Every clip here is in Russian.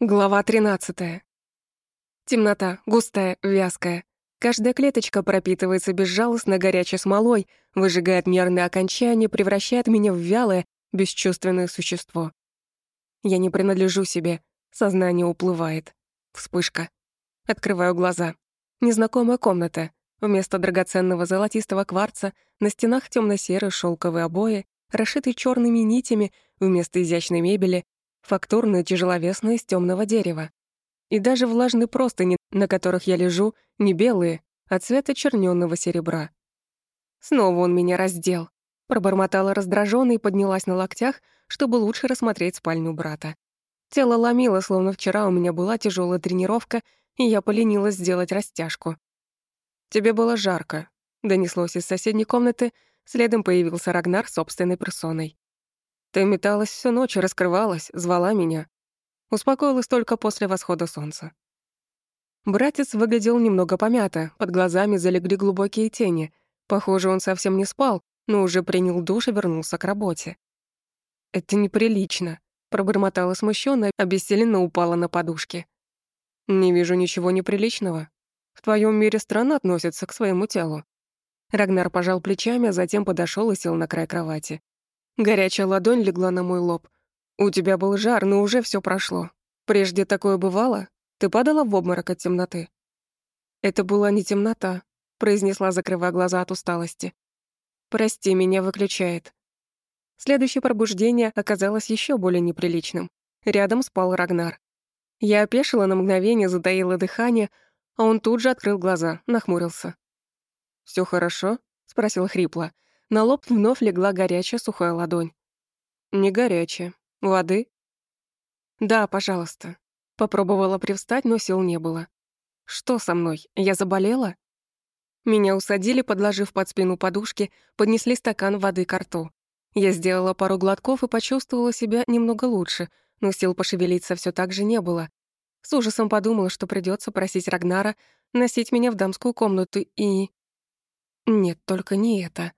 Глава 13. Темнота, густая, вязкая. Каждая клеточка пропитывается безжалостно горячей смолой, выжигает нервные окончания, превращает меня в вялое, бесчувственное существо. Я не принадлежу себе, сознание уплывает. Вспышка. Открываю глаза. Незнакомая комната. Вместо драгоценного золотистого кварца на стенах темно серые шелковые обои, расшитые черными нитями, вместо изящной мебели фактурные, тяжеловесные из темного дерева. И даже влажные простыни, на которых я лежу, не белые, а цвета чернённого серебра. Снова он меня раздел. Пробормотала раздражённо и поднялась на локтях, чтобы лучше рассмотреть спальню брата. Тело ломило, словно вчера у меня была тяжелая тренировка, и я поленилась сделать растяжку. «Тебе было жарко», — донеслось из соседней комнаты, следом появился Рагнар собственной персоной. Ты металась всю ночь, раскрывалась, звала меня. Успокоилась только после восхода солнца. Братец выглядел немного помято, под глазами залегли глубокие тени. Похоже, он совсем не спал, но уже принял душ и вернулся к работе. «Это неприлично», — пробормотала смущенно, обессиленно упала на подушке. «Не вижу ничего неприличного. В твоем мире странно относятся к своему телу». Рагнар пожал плечами, а затем подошел и сел на край кровати. Горячая ладонь легла на мой лоб. «У тебя был жар, но уже все прошло. Прежде такое бывало? Ты падала в обморок от темноты?» «Это была не темнота», — произнесла, закрывая глаза от усталости. «Прости, меня выключает». Следующее пробуждение оказалось еще более неприличным. Рядом спал Рагнар. Я опешила на мгновение, затаила дыхание, а он тут же открыл глаза, нахмурился. Все хорошо?» — спросил хрипло. На лоб вновь легла горячая сухая ладонь. «Не горячая. Воды?» «Да, пожалуйста». Попробовала привстать, но сил не было. «Что со мной? Я заболела?» Меня усадили, подложив под спину подушки, поднесли стакан воды к рту. Я сделала пару глотков и почувствовала себя немного лучше, но сил пошевелиться все так же не было. С ужасом подумала, что придется просить Рагнара носить меня в дамскую комнату и... Нет, только не это.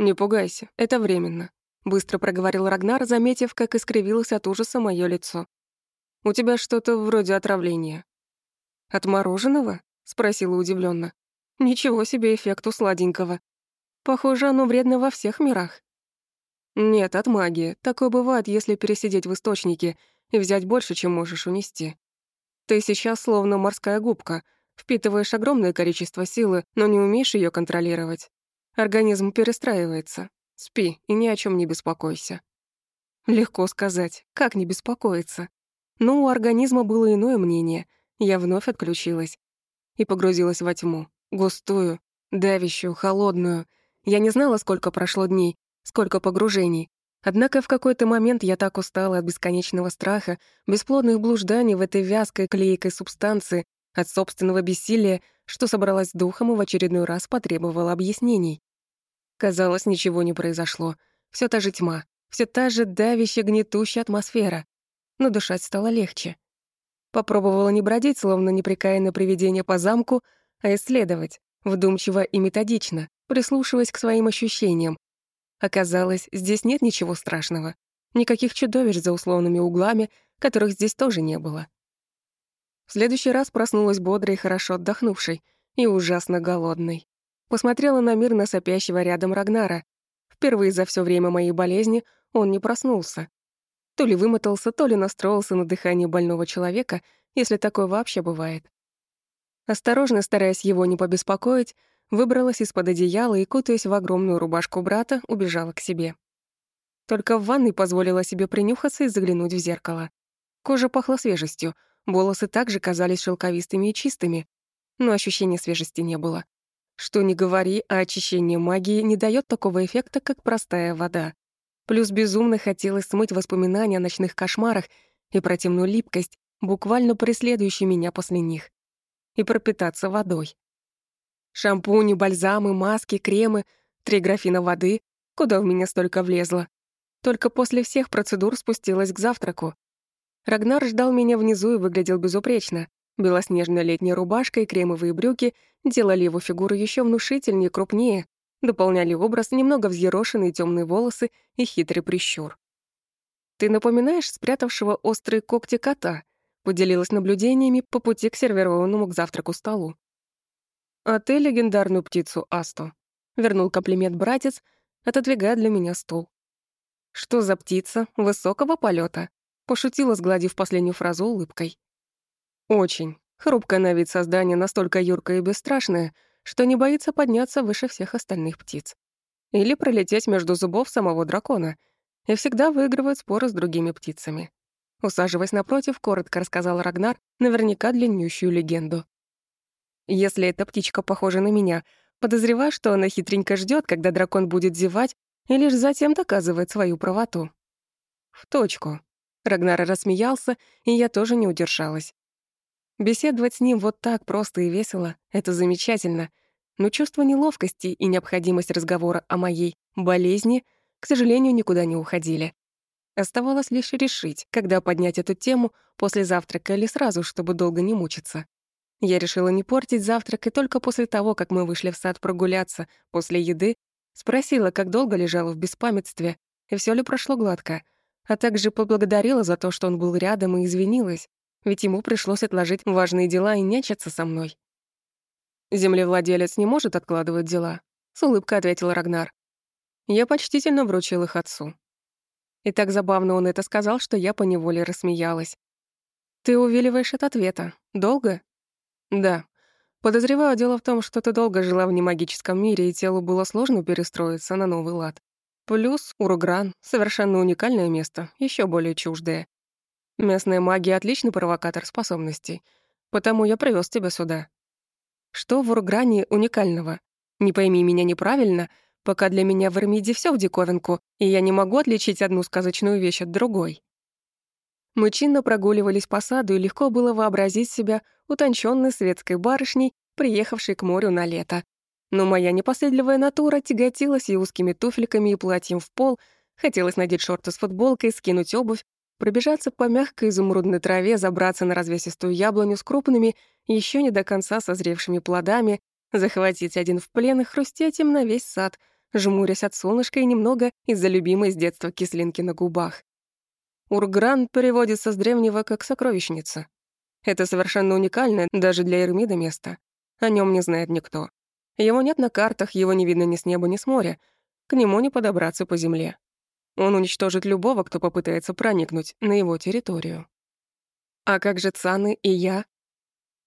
«Не пугайся, это временно», — быстро проговорил Рагнар, заметив, как искривилось от ужаса моё лицо. «У тебя что-то вроде отравления». «От мороженого?» — спросила удивлённо. «Ничего себе эффекту сладенького. Похоже, оно вредно во всех мирах». «Нет, от магии. Такое бывает, если пересидеть в источнике и взять больше, чем можешь унести. Ты сейчас словно морская губка, впитываешь огромное количество силы, но не умеешь её контролировать. Организм перестраивается. Спи и ни о чем не беспокойся. Легко сказать, как не беспокоиться. Но у организма было иное мнение. Я вновь отключилась и погрузилась во тьму, густую, давящую, холодную. Я не знала, сколько прошло дней, сколько погружений. Однако в какой-то момент я так устала от бесконечного страха, бесплодных блужданий в этой вязкой клейкой субстанции, от собственного бессилия, что собралась духом и в очередной раз потребовала объяснений. Казалось, ничего не произошло. Все та же тьма, все та же давящая, гнетущая атмосфера. Но дышать стало легче. Попробовала не бродить, словно непрекаянное привидение по замку, а исследовать, вдумчиво и методично, прислушиваясь к своим ощущениям. Оказалось, здесь нет ничего страшного. Никаких чудовищ за условными углами, которых здесь тоже не было. В следующий раз проснулась бодрой и хорошо отдохнувшей, и ужасно голодной. Посмотрела на мирно сопящего рядом Рагнара. Впервые за все время моей болезни он не проснулся. То ли вымотался, то ли настроился на дыхание больного человека, если такое вообще бывает. Осторожно, стараясь его не побеспокоить, выбралась из-под одеяла и, кутаясь в огромную рубашку брата, убежала к себе. Только в ванной позволила себе принюхаться и заглянуть в зеркало. Кожа пахла свежестью — Волосы также казались шелковистыми и чистыми, но ощущения свежести не было. Что ни говори, а очищение магии не дает такого эффекта, как простая вода. Плюс безумно хотелось смыть воспоминания о ночных кошмарах и противную липкость, буквально преследующую меня после них. И пропитаться водой. Шампуни, бальзамы, маски, кремы, три графина воды. Куда в меня столько влезло? Только после всех процедур спустилась к завтраку. Рагнар ждал меня внизу и выглядел безупречно. Белоснежная летняя рубашка и кремовые брюки делали его фигуру еще внушительнее и крупнее, дополняли образ немного взъерошенные темные волосы и хитрый прищур. «Ты напоминаешь спрятавшего острые когти кота», поделилась наблюдениями по пути к сервированному к завтраку столу. «А ты легендарную птицу Асту», — вернул комплимент братец, отодвигая для меня стул. «Что за птица? Высокого полета? пошутила, сгладив последнюю фразу улыбкой. «Очень. Хрупкое на вид создание настолько юркое и бесстрашное, что не боится подняться выше всех остальных птиц. Или пролететь между зубов самого дракона, и всегда выигрывает споры с другими птицами. Усаживаясь напротив, коротко рассказал Рагнар наверняка длиннющую легенду. Если эта птичка похожа на меня, подозреваю, что она хитренько ждет, когда дракон будет зевать, и лишь затем доказывает свою правоту. В точку. Рагнар рассмеялся, и я тоже не удержалась. Беседовать с ним вот так просто и весело — это замечательно, но чувство неловкости и необходимость разговора о моей болезни, к сожалению, никуда не уходили. Оставалось лишь решить, когда поднять эту тему, после завтрака или сразу, чтобы долго не мучиться. Я решила не портить завтрак, и только после того, как мы вышли в сад прогуляться после еды, спросила, как долго лежала в беспамятстве, и все ли прошло гладко, а также поблагодарила за то, что он был рядом, и извинилась, ведь ему пришлось отложить важные дела и нянчиться со мной. «Землевладелец не может откладывать дела», — с улыбкой ответил Рагнар. Я почтительно вручил их отцу. И так забавно он это сказал, что я поневоле рассмеялась. «Ты увиливаешь от ответа. Долго?» «Да. Подозреваю, дело в том, что ты долго жила в немагическом мире, и телу было сложно перестроиться на новый лад. Плюс Уругран — совершенно уникальное место, еще более чуждое. Местная магия — отличный провокатор способностей, потому я привез тебя сюда. Что в Уругране уникального? Не пойми меня неправильно, пока для меня в Эрмиде все в диковинку, и я не могу отличить одну сказочную вещь от другой. Мы чинно прогуливались по саду, и легко было вообразить себя утонченной светской барышней, приехавшей к морю на лето. Но моя непоследливая натура тяготилась и узкими туфельками, и платьем в пол, хотелось надеть шорты с футболкой, скинуть обувь, пробежаться по мягкой изумрудной траве, забраться на развесистую яблоню с крупными, еще не до конца созревшими плодами, захватить один в плен и хрустеть им на весь сад, жмурясь от солнышка и немного из-за любимой с детства кислинки на губах. Ургран переводится с древнего как «сокровищница». Это совершенно уникальное даже для Эрмида место. О нем не знает никто. Его нет на картах, его не видно ни с неба, ни с моря. К нему не подобраться по земле. Он уничтожит любого, кто попытается проникнуть на его территорию. А как же Цаны и я?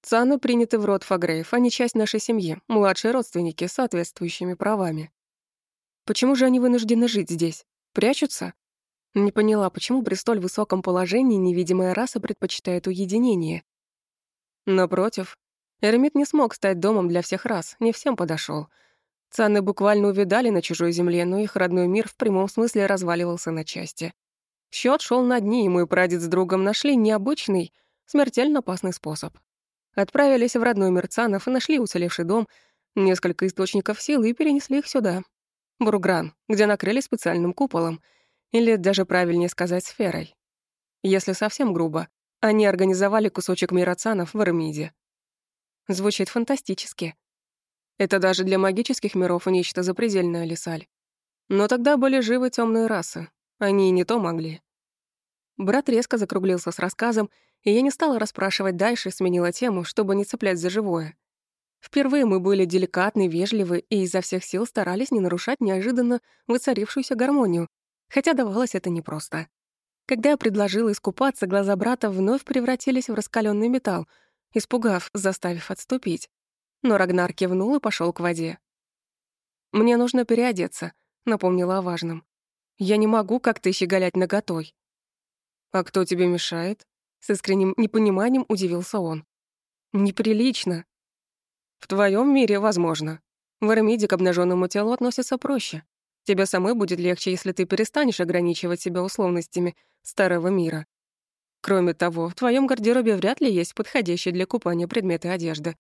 Цаны приняты в род Фагреев, они часть нашей семьи, младшие родственники с соответствующими правами. Почему же они вынуждены жить здесь? Прячутся? Не поняла, почему при столь высоком положении невидимая раса предпочитает уединение. Напротив, Эрмит не смог стать домом для всех рас, не всем подошел. Цаны буквально увидали на чужой земле, но их родной мир в прямом смысле разваливался на части. Счет шел на дни, и мой прадед с другом нашли необычный, смертельно опасный способ. Отправились в родной мир Цанов и нашли уцелевший дом, несколько источников сил и перенесли их сюда. Бругран, где накрыли специальным куполом — или даже правильнее сказать, сферой. Если совсем грубо, они организовали кусочек мироцанов в Эрмиде. Звучит фантастически. Это даже для магических миров нечто запредельное, Лисаль. Но тогда были живы темные расы. Они и не то могли. Брат резко закруглился с рассказом, и я не стала расспрашивать дальше, сменила тему, чтобы не цеплять за живое. Впервые мы были деликатны, вежливы и изо всех сил старались не нарушать неожиданно воцарившуюся гармонию, хотя давалось это непросто. Когда я предложила искупаться, глаза брата вновь превратились в раскаленный металл, испугав, заставив отступить. Но Рагнар кивнул и пошел к воде. «Мне нужно переодеться», — напомнила о важном. «Я не могу, как ты, щеголять наготой». «А кто тебе мешает?» С искренним непониманием удивился он. «Неприлично». «В твоем мире возможно. В Эрмиде к обнаженному телу относятся проще. Тебе самой будет легче, если ты перестанешь ограничивать себя условностями старого мира. Кроме того, в твоем гардеробе вряд ли есть подходящие для купания предметы одежды.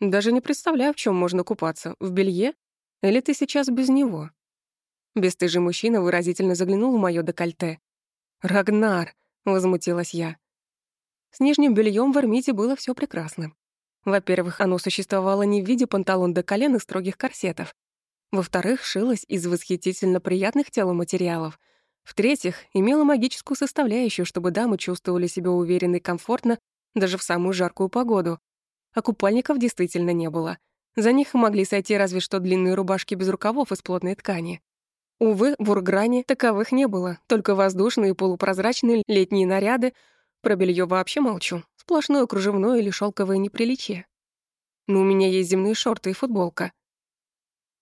Даже не представляю, в чем можно купаться. В белье? Или ты сейчас без него?» Бестыжий мужчина выразительно заглянул в моё декольте. «Рагнар!» — возмутилась я. С нижним бельем в Эрмите было все прекрасно. Во-первых, оно существовало не в виде панталон до колен и строгих корсетов. Во-вторых, шилась из восхитительно приятных теломатериалов. В-третьих, имела магическую составляющую, чтобы дамы чувствовали себя уверенно и комфортно даже в самую жаркую погоду. А купальников действительно не было. За них могли сойти разве что длинные рубашки без рукавов из плотной ткани. Увы, в Ургране таковых не было, только воздушные полупрозрачные летние наряды, про белье вообще молчу, сплошное кружевное или шелковое неприличие. Но у меня есть земные шорты и футболка.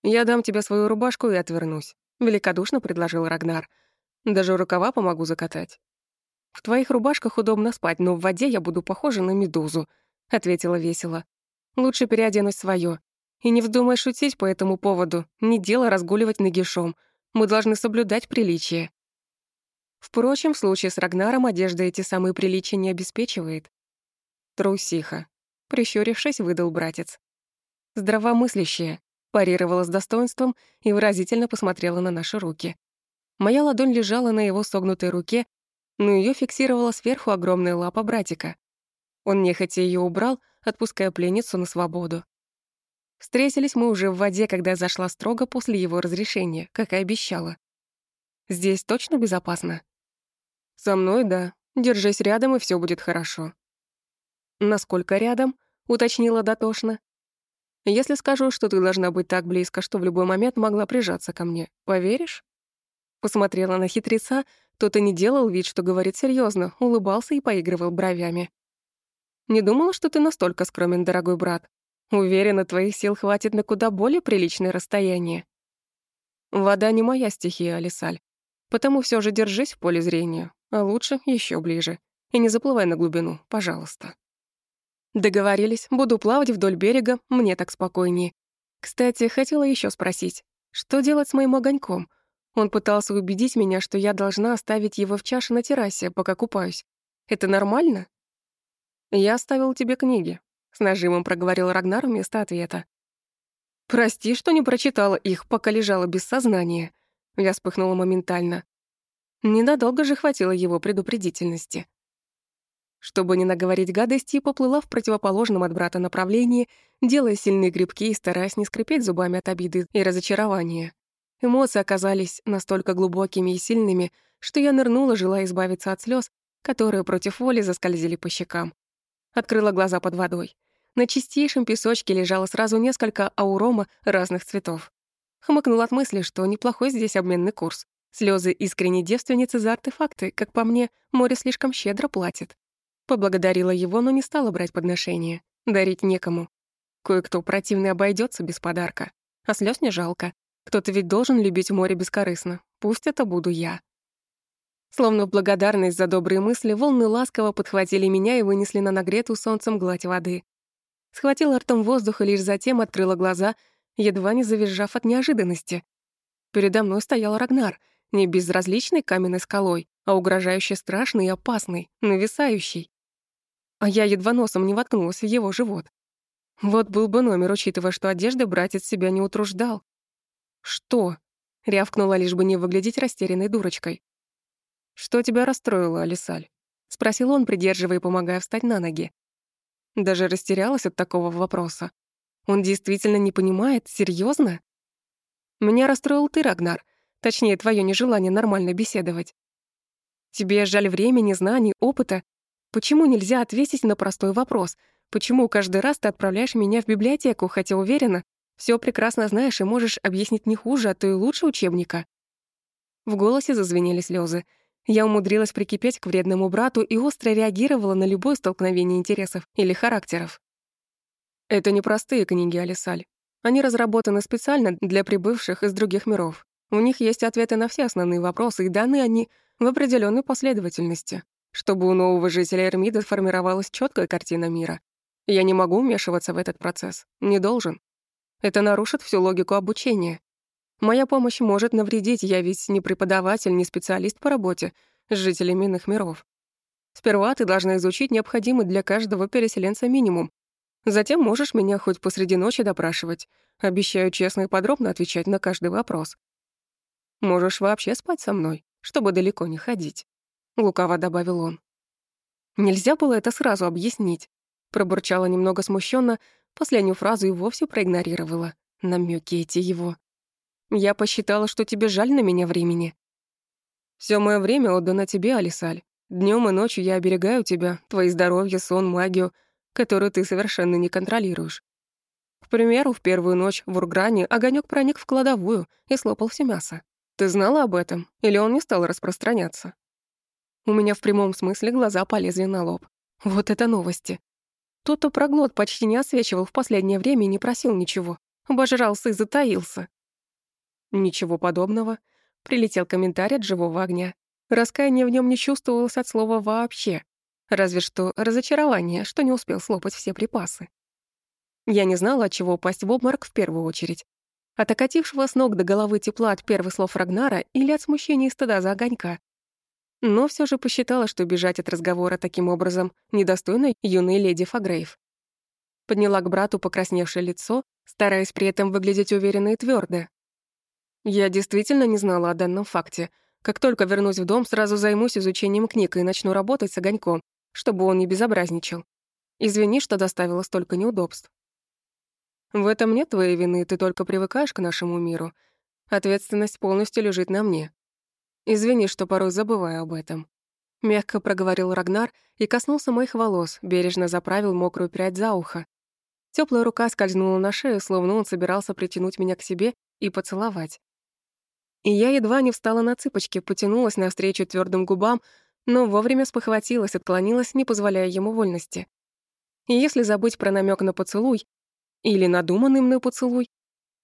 «Я дам тебе свою рубашку и отвернусь», — великодушно предложил Рагнар. «Даже рукава помогу закатать». «В твоих рубашках удобно спать, но в воде я буду похожа на медузу», — ответила весело. «Лучше переоденусь своё. И не вздумай шутить по этому поводу. Не дело разгуливать нагишом. Мы должны соблюдать приличие». Впрочем, в случае с Рагнаром одежда эти самые приличия не обеспечивает. Трусиха. Прищурившись, выдал братец. Здравомыслящая. Парировала с достоинством и выразительно посмотрела на наши руки. Моя ладонь лежала на его согнутой руке, но ее фиксировала сверху огромная лапа братика. Он нехотя ее убрал, отпуская пленницу на свободу. Встретились мы уже в воде, когда зашла строго после его разрешения, как и обещала. Здесь точно безопасно? Со мной, да. Держись рядом, и все будет хорошо. Насколько рядом? Уточнила дотошно. Если скажу, что ты должна быть так близко, что в любой момент могла прижаться ко мне, поверишь? Посмотрела на хитреца, тот и не делал вид, что говорит серьезно, улыбался и поигрывал бровями. Не думала, что ты настолько скромен, дорогой брат. Уверена, твоих сил хватит на куда более приличное расстояние. Вода не моя стихия, Алисаль. Потому все же держись в поле зрения, а лучше еще ближе. И не заплывай на глубину, пожалуйста. Договорились, буду плавать вдоль берега, мне так спокойнее. Кстати, хотела еще спросить, что делать с моим огоньком? Он пытался убедить меня, что я должна оставить его в чаше на террасе, пока купаюсь. Это нормально? Я оставил тебе книги, с нажимом проговорил Рагнар вместо ответа. Прости, что не прочитала их, пока лежала без сознания. Я вспыхнула моментально. Ненадолго же хватило его предупредительности. Чтобы не наговорить гадости, поплыла в противоположном от брата направлении, делая сильные грибки и стараясь не скрипеть зубами от обиды и разочарования. Эмоции оказались настолько глубокими и сильными, что я нырнула, желая избавиться от слез, которые против воли заскользили по щекам. Открыла глаза под водой. На чистейшем песочке лежало сразу несколько аурома разных цветов. Хмыкнула от мысли, что неплохой здесь обменный курс. Слезы искренней девственницы за артефакты, как по мне, море слишком щедро платит. Поблагодарила его, но не стала брать подношение. Дарить некому. Кое-кто противный обойдется без подарка. А слез не жалко. Кто-то ведь должен любить море бескорыстно. Пусть это буду я. Словно в благодарность за добрые мысли, волны ласково подхватили меня и вынесли на нагретую солнцем гладь воды. Схватила ртом воздух и лишь затем открыла глаза, едва не завизжав от неожиданности. Передо мной стоял Рагнар, не безразличной каменной скалой, а угрожающе страшный и опасный, нависающий а я едва носом не воткнулась в его живот. Вот был бы номер, учитывая, что одежда братец себя не утруждал. «Что?» — рявкнула, лишь бы не выглядеть растерянной дурочкой. «Что тебя расстроило, Алисаль?» — спросил он, придерживая и помогая встать на ноги. Даже растерялась от такого вопроса. Он действительно не понимает? Серьезно? Меня расстроил ты, Рагнар. Точнее, твое нежелание нормально беседовать. Тебе жаль времени, знаний, опыта, Почему нельзя ответить на простой вопрос? Почему каждый раз ты отправляешь меня в библиотеку, хотя уверена, все прекрасно знаешь и можешь объяснить не хуже, а то и лучше учебника?» В голосе зазвенели слезы. Я умудрилась прикипеть к вредному брату и остро реагировала на любое столкновение интересов или характеров. Это не простые книги, Алисаль. Они разработаны специально для прибывших из других миров. У них есть ответы на все основные вопросы, и даны они в определенной последовательности чтобы у нового жителя Эрмида сформировалась четкая картина мира. Я не могу вмешиваться в этот процесс, не должен. Это нарушит всю логику обучения. Моя помощь может навредить, я ведь не преподаватель, не специалист по работе с жителями иных миров. Сперва ты должна изучить необходимый для каждого переселенца минимум. Затем можешь меня хоть посреди ночи допрашивать. Обещаю честно и подробно отвечать на каждый вопрос. Можешь вообще спать со мной, чтобы далеко не ходить. — лукаво добавил он. Нельзя было это сразу объяснить. Пробурчала немного смущенно, последнюю фразу и вовсе проигнорировала. Намёки эти его. Я посчитала, что тебе жаль на меня времени. Всё моё время отдано тебе, Алисаль. Днем и ночью я оберегаю тебя, твои здоровье, сон, магию, которую ты совершенно не контролируешь. К примеру, в первую ночь в Ургране огонек проник в кладовую и слопал все мясо. Ты знала об этом? Или он не стал распространяться? У меня в прямом смысле глаза полезли на лоб. Вот это новости. Тот-то проглот почти не освечивал в последнее время и не просил ничего. Обожрался и затаился. Ничего подобного. Прилетел комментарий от живого огня. Раскаяния в нем не чувствовалось от слова вообще. Разве что разочарование, что не успел слопать все припасы. Я не знала, от чего упасть в обморок в первую очередь. От окатившего с ног до головы тепла от первых слов Рагнара или от смущения и стыда за огонька. Но все же посчитала, что бежать от разговора таким образом недостойно юной леди Фагрейв. Подняла к брату покрасневшее лицо, стараясь при этом выглядеть уверенно и твердо. Я действительно не знала о данном факте. Как только вернусь в дом, сразу займусь изучением книг и начну работать с огоньком, чтобы он не безобразничал. Извини, что доставила столько неудобств. В этом нет твоей вины, ты только привыкаешь к нашему миру. Ответственность полностью лежит на мне. Извини, что порой забываю об этом. Мягко проговорил Рагнар и коснулся моих волос, бережно заправил мокрую прядь за ухо. Теплая рука скользнула на шею, словно он собирался притянуть меня к себе и поцеловать. И я едва не встала на цыпочки, потянулась навстречу твердым губам, но вовремя спохватилась, отклонилась, не позволяя ему вольности. И если забыть про намек на поцелуй, или надуманный мной поцелуй.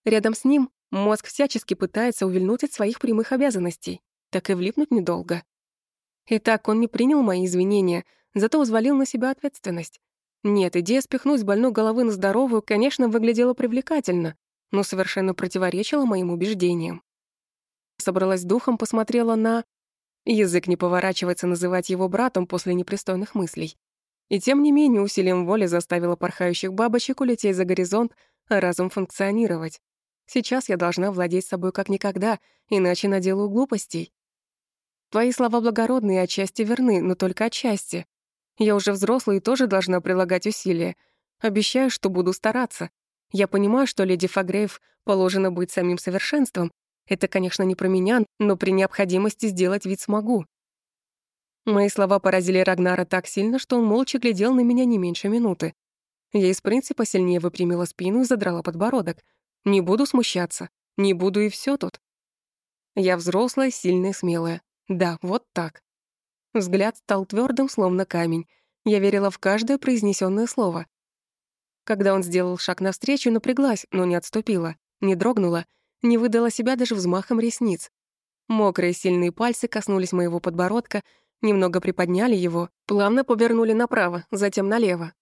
Рядом с ним мозг всячески пытается увильнуть от своих прямых обязанностей, так и влипнуть недолго. Итак, он не принял мои извинения, зато взвалил на себя ответственность. Нет, идея спихнуть с больной головы на здоровую, конечно, выглядела привлекательно, но совершенно противоречила моим убеждениям. Собралась духом, посмотрела на... Язык не поворачивается называть его братом после непристойных мыслей. И тем не менее усилием воли заставила порхающих бабочек улететь за горизонт, а разум функционировать. Сейчас я должна владеть собой как никогда, иначе наделаю глупостей. Твои слова благородные отчасти верны, но только отчасти. Я уже взрослая и тоже должна прилагать усилия. Обещаю, что буду стараться. Я понимаю, что леди Фагрейв положено быть самим совершенством. Это, конечно, не про меня, но при необходимости сделать вид смогу. Мои слова поразили Рагнара так сильно, что он молча глядел на меня не меньше минуты. Я из принципа сильнее выпрямила спину и задрала подбородок. Не буду смущаться. Не буду и все тут. Я взрослая, сильная, смелая. Да, вот так. Взгляд стал твердым, словно камень. Я верила в каждое произнесенное слово. Когда он сделал шаг навстречу, напряглась, но не отступила, не дрогнула, не выдала себя даже взмахом ресниц. Мокрые сильные пальцы коснулись моего подбородка, Немного приподняли его, плавно повернули направо, затем налево.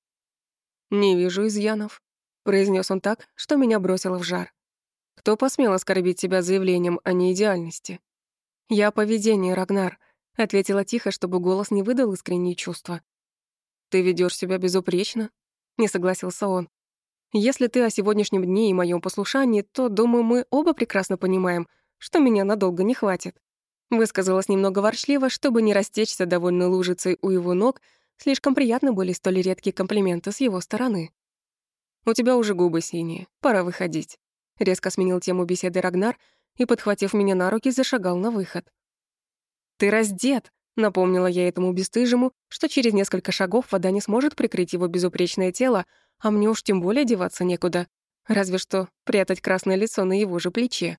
«Не вижу изъянов», — произнес он так, что меня бросило в жар. «Кто посмел оскорбить тебя заявлением о неидеальности?» «Я поведение, Рагнар», — ответила тихо, чтобы голос не выдал искренние чувства. «Ты ведешь себя безупречно?» — не согласился он. «Если ты о сегодняшнем дне и моем послушании, то, думаю, мы оба прекрасно понимаем, что меня надолго не хватит». Высказалась немного ворчливо, чтобы не растечься довольно лужицей у его ног, слишком приятны были столь редкие комплименты с его стороны. «У тебя уже губы синие, пора выходить», — резко сменил тему беседы Рагнар и, подхватив меня на руки, зашагал на выход. «Ты раздет», — напомнила я этому бесстыжему, что через несколько шагов вода не сможет прикрыть его безупречное тело, а мне уж тем более деваться некуда, разве что прятать красное лицо на его же плече.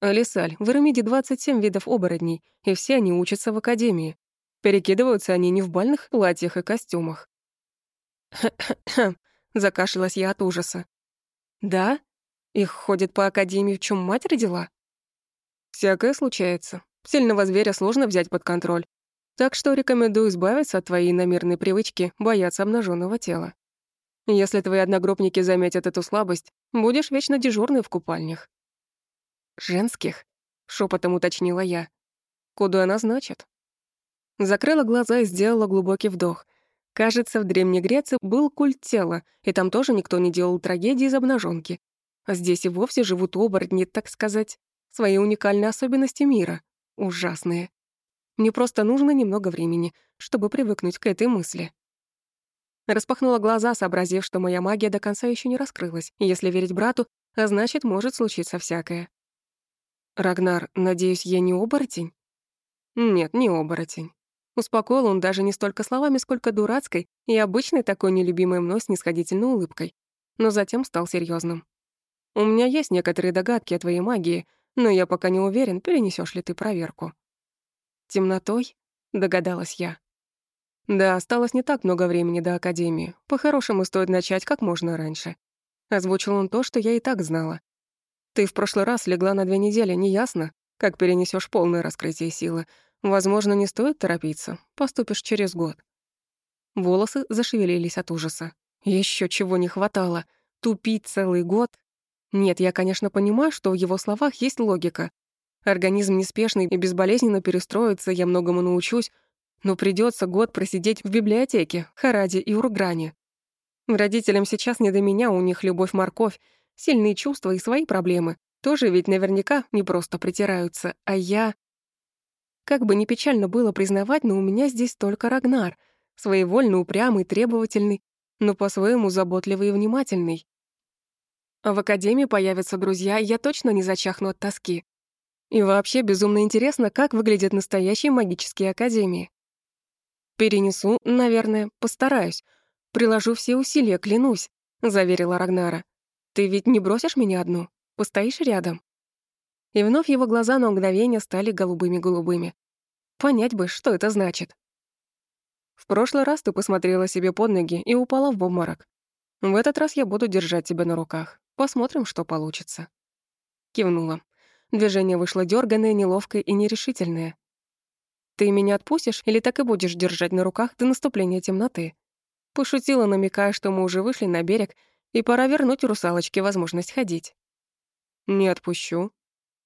«Алисаль, в Ирамиде 27 видов оборотней, и все они учатся в академии. Перекидываются они не в бальных платьях и костюмах». «Хм-хм-хм», закашлялась я от ужаса. «Да? Их ходят по академии, в чем мать родила?» «Всякое случается. Сильного зверя сложно взять под контроль. Так что рекомендую избавиться от твоей намеренной привычки бояться обнаженного тела. Если твои одногруппники заметят эту слабость, будешь вечно дежурной в купальнях. «Женских?» — шепотом уточнила я. «Куда она значит?» Закрыла глаза и сделала глубокий вдох. Кажется, в Древней Греции был культ тела, и там тоже никто не делал трагедии из обнаженки. А здесь и вовсе живут оборотни, так сказать, свои уникальные особенности мира. Ужасные. Мне просто нужно немного времени, чтобы привыкнуть к этой мысли. Распахнула глаза, сообразив, что моя магия до конца еще не раскрылась, если верить брату, а значит, может случиться всякое. «Рагнар, надеюсь, я не оборотень?» «Нет, не оборотень». Успокоил он даже не столько словами, сколько дурацкой и обычной такой нелюбимой мной снисходительной улыбкой. Но затем стал серьезным. «У меня есть некоторые догадки о твоей магии, но я пока не уверен, перенесешь ли ты проверку». «Темнотой?» — догадалась я. «Да, осталось не так много времени до Академии. По-хорошему, стоит начать как можно раньше». Озвучил он то, что я и так знала. «Ты в прошлый раз легла на две недели, неясно, как перенесешь полное раскрытие силы. Возможно, не стоит торопиться. Поступишь через год. Волосы зашевелились от ужаса. Еще чего не хватало. Тупить целый год? Нет, я, конечно, понимаю, что в его словах есть логика. Организм неспешный и безболезненно перестроится, я многому научусь, но придется год просидеть в библиотеке, Хараде и Ургране. Родителям сейчас не до меня, у них любовь-морковь, сильные чувства и свои проблемы. Тоже ведь наверняка не просто притираются, а я... Как бы ни печально было признавать, но у меня здесь только Рагнар, своевольно упрямый, требовательный, но по-своему заботливый и внимательный. А в академии появятся друзья, я точно не зачахну от тоски. И вообще безумно интересно, как выглядят настоящие магические академии. Перенесу, наверное, постараюсь. Приложу все усилия, клянусь, заверила Рагнара. Ты ведь не бросишь меня одну? Постоишь рядом? И вновь его глаза на мгновение стали голубыми-голубыми. Понять бы, что это значит. В прошлый раз ты посмотрела себе под ноги и упала в обморок. В этот раз я буду держать тебя на руках. Посмотрим, что получится. Кивнула. Движение вышло дёрганное, неловкое и нерешительное. Ты меня отпустишь или так и будешь держать на руках до наступления темноты? Пошутила, намекая, что мы уже вышли на берег, и пора вернуть русалочке возможность ходить. Не отпущу,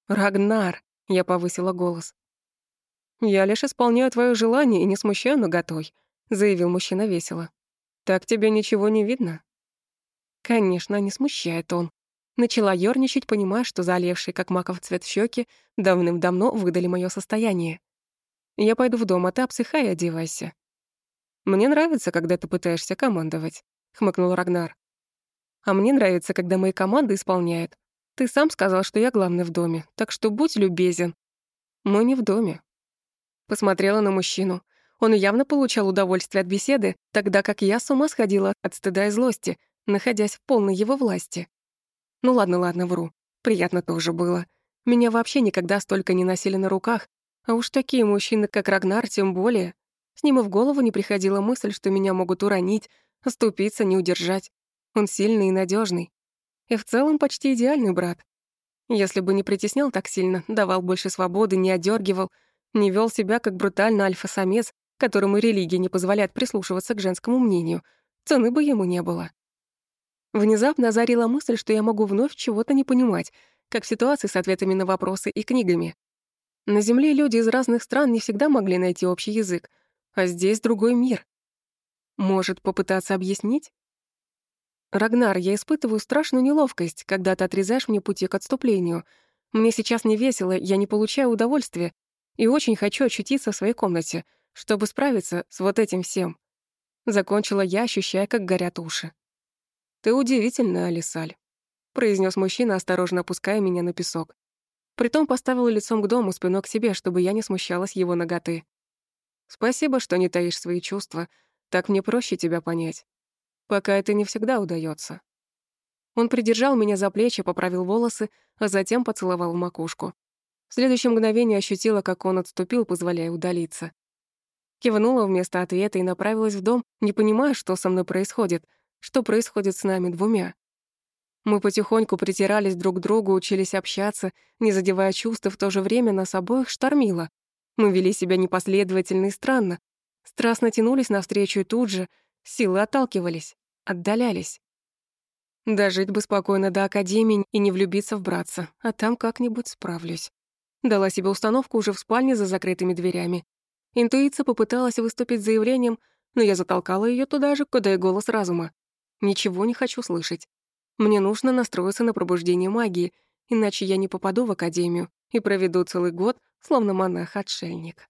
«Рагнар!» — я повысила голос. «Я лишь исполняю твое желание и не смущаю наготой», — заявил мужчина весело. «Так тебе ничего не видно?» Конечно, не смущает он. Начала ёрничать, понимая, что залевшие, как маков цвет щеки, давным-давно выдали мое состояние. «Я пойду в дом, а ты обсыхай и одевайся». «Мне нравится, когда ты пытаешься командовать», — хмыкнул Рагнар. «А мне нравится, когда мои команды исполняют. Ты сам сказал, что я главный в доме, так что будь любезен. Мы не в доме. Посмотрела на мужчину. Он явно получал удовольствие от беседы, тогда как я с ума сходила от стыда и злости, находясь в полной его власти. Ну ладно, ладно, вру. Приятно тоже было. Меня вообще никогда столько не носили на руках, а уж такие мужчины, как Рагнар, тем более. С ним и в голову не приходила мысль, что меня могут уронить, оступиться, не удержать. Он сильный и надежный. И в целом почти идеальный брат. Если бы не притеснял так сильно, давал больше свободы, не одергивал, не вел себя как брутально альфа-самец, которому религия не позволяет прислушиваться к женскому мнению, цены бы ему не было. Внезапно озарила мысль, что я могу вновь чего-то не понимать, как в ситуации с ответами на вопросы и книгами. На Земле люди из разных стран не всегда могли найти общий язык, а здесь другой мир. Может, попытаться объяснить? «Рагнар, я испытываю страшную неловкость, когда ты отрезаешь мне пути к отступлению. Мне сейчас не весело, я не получаю удовольствия и очень хочу очутиться в своей комнате, чтобы справиться с вот этим всем». Закончила я, ощущая, как горят уши. «Ты удивительная, Алисаль», — произнес мужчина, осторожно опуская меня на песок. Притом поставил лицом к дому, спиной к себе, чтобы я не смущалась его ноготы. «Спасибо, что не таишь свои чувства. Так мне проще тебя понять. Пока это не всегда удается. Он придержал меня за плечи, поправил волосы, а затем поцеловал в макушку. В следующее мгновение ощутила, как он отступил, позволяя удалиться. Кивнула вместо ответа и направилась в дом, не понимая, что со мной происходит, что происходит с нами двумя. Мы потихоньку притирались друг к другу, учились общаться, не задевая чувства, в то же время нас обоих штормило. Мы вели себя непоследовательно и странно. Страстно тянулись навстречу и тут же, силы отталкивались отдалялись. Дожить бы спокойно до академии и не влюбиться в братца, а там как-нибудь справлюсь. Дала себе установку уже в спальне за закрытыми дверями. Интуиция попыталась выступить заявлением, но я затолкала ее туда же, куда и голос разума. Ничего не хочу слышать. Мне нужно настроиться на пробуждение магии, иначе я не попаду в академию и проведу целый год, словно монах-отшельник.